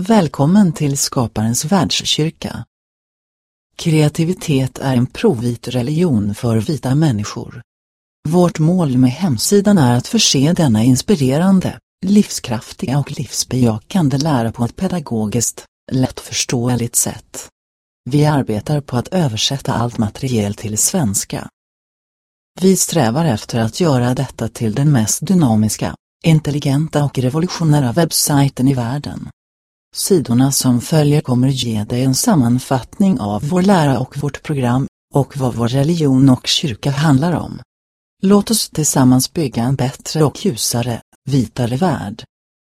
Välkommen till Skaparens världskyrka. Kreativitet är en provit religion för vita människor. Vårt mål med hemsidan är att förse denna inspirerande, livskraftiga och livsbejakande lära på ett pedagogiskt, lättförståeligt sätt. Vi arbetar på att översätta allt material till svenska. Vi strävar efter att göra detta till den mest dynamiska, intelligenta och revolutionära webbsajten i världen. Sidorna som följer kommer ge dig en sammanfattning av vår lära och vårt program, och vad vår religion och kyrka handlar om. Låt oss tillsammans bygga en bättre och ljusare, vitare värld.